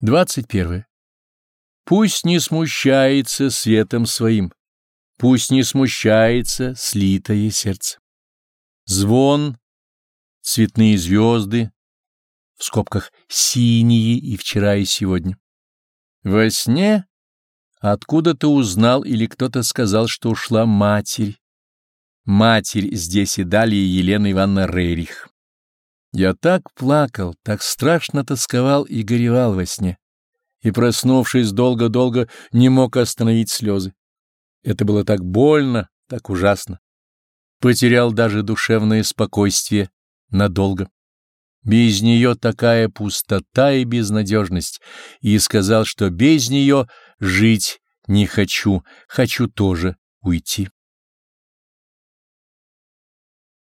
21. Пусть не смущается светом своим, пусть не смущается слитое сердце. Звон, цветные звезды, в скобках синие и вчера и сегодня. Во сне откуда-то узнал или кто-то сказал, что ушла матерь. Матерь здесь и далее Елена Ивановна Рерих. Я так плакал, так страшно тосковал и горевал во сне, и, проснувшись долго-долго, не мог остановить слезы. Это было так больно, так ужасно. Потерял даже душевное спокойствие надолго. Без нее такая пустота и безнадежность, и сказал, что без нее жить не хочу, хочу тоже уйти.